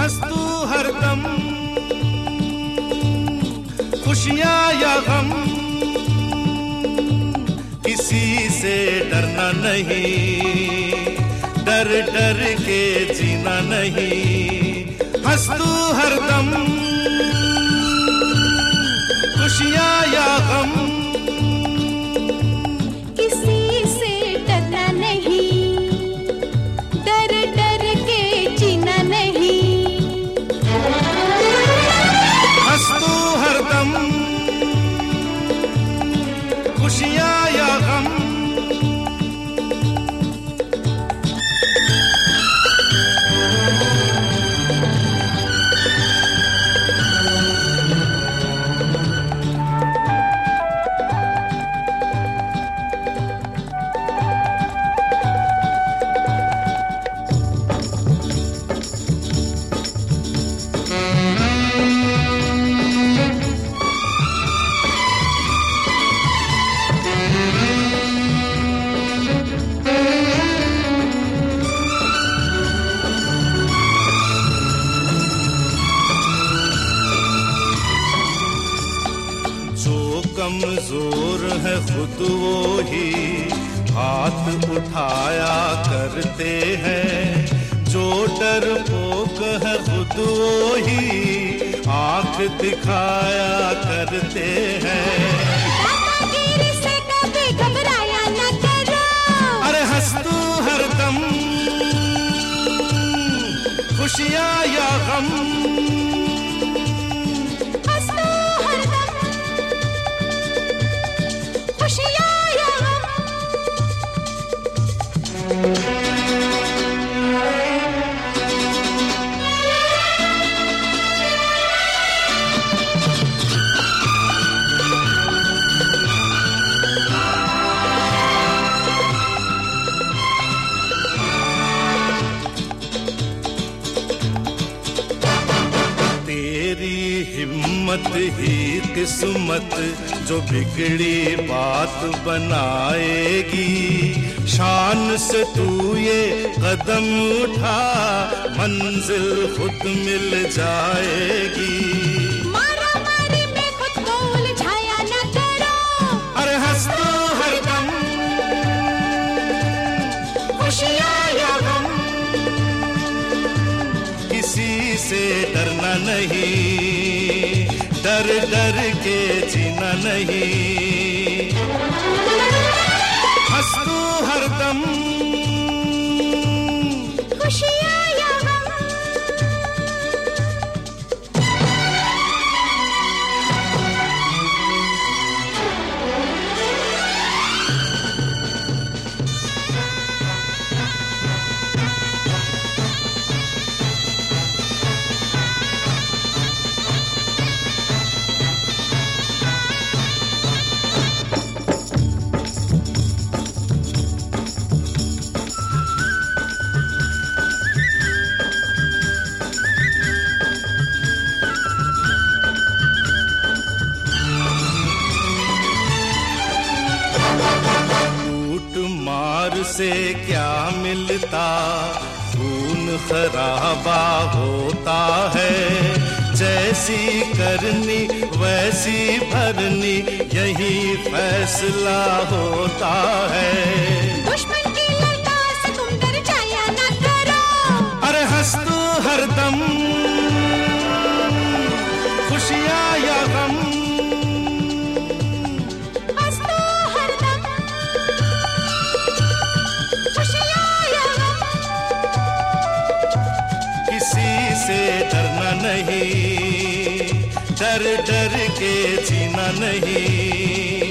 हंस तू हरदम खुशियाँ या गम, किसी से डरना नहीं, डर डर के जीना नहीं। हंस तू हरदम कमज़ोर है खुद वो ही। हाथ उठाया करते हैं। जो डर पोक है खुद वो ही। आँख दिखाया करते हैं। दादागिरी से कभी घबराया न करो। अरे खुशियाँ या गम। हिम्मत ही किस्मत जो बिगड़ी बात बनाएगी। शान से तू ये कदम उठा मंजिल खुद मिल जाएगी। किसी से डरना नहीं। डर के से क्या मिलता? खून खराबा होता है। जैसी करनी वैसी भरनी यही फैसला होता है। दुश्मन की ललकार से तुम डर जाया न करो। अरे हंस तू हरदम। से डरना नहीं। डर डर के जीना नहीं।